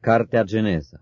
Cartea Geneza.